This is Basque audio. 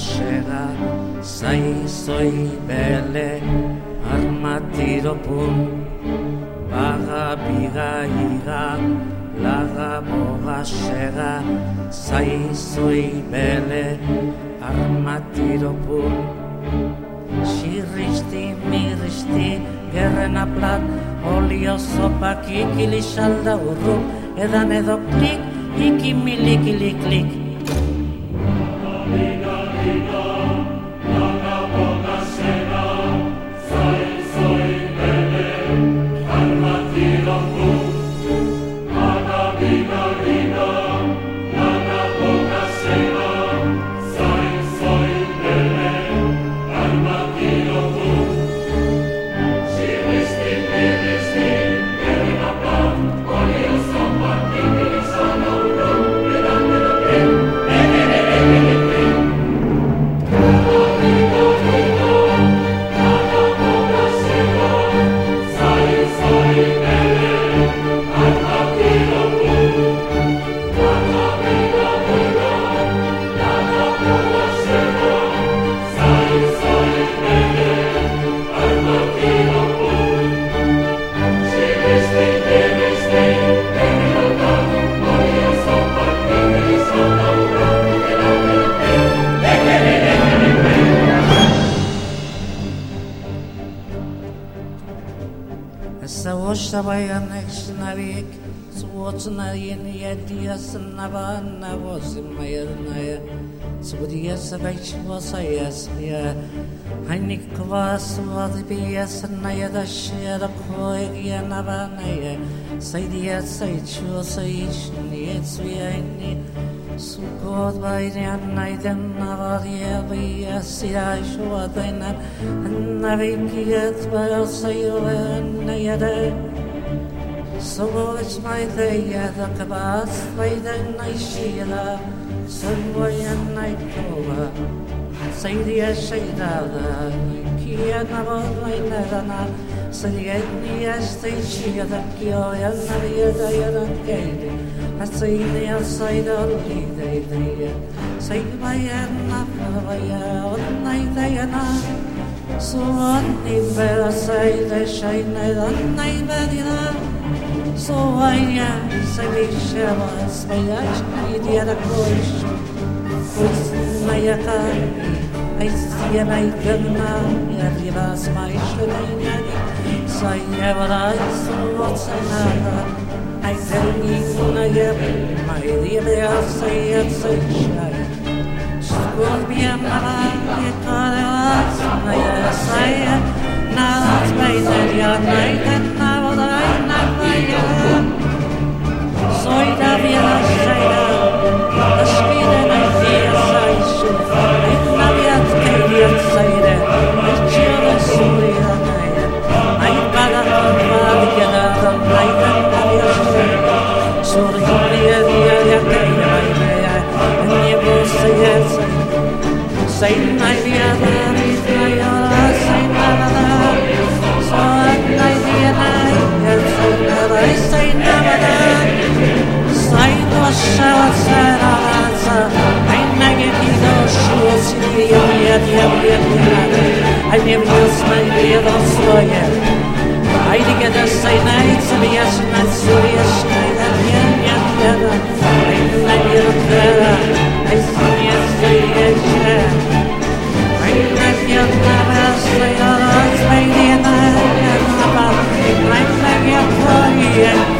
borrachera Sai soi bele armatiro pun. Baga biga ira laga borrachera Sai soi bele armatiro pun. Shiristi miristi gerrena plat Olio sopak ikili salda urru Edan edo klik iki milikili klik Осавошаваянных навек, Своцна еньядия сынава навозимайрная, Свудья сабачва саясмия, Аниква свадбия сынная дащия ракхойгия наваная, Сайдия сайчу саичния цвияния, Saidia saichu saich nietsuya inni Sukot vaidyan naiden navadia via siya shuadainan Navikiyat vayosayo nayade So it's my day, the kabas, my day, night shila, sunway and night kova. Say the shada, kia nava, my nedana, Средняя стычка такие, нарядая над гейды, а сыйная сайдор гейдайдая, сыймая наповая, он найдаяна. Суанни бера сайда шайна, он найбадина. Сувая савишева, своячки деда кольшу, пусть моя карми, айсья найдена, я для вас майшу найдена. Saia varaiz rotzena Aizen gizuna jep Maidie behar zaiatzen xai Skorbian Satan might be a man, he's doing a lot, Satan might be a man. So at night, the night, and so never, I say never that. Satan was showered, I'll answer. I make it, he. I never used my beard on slow Yeah.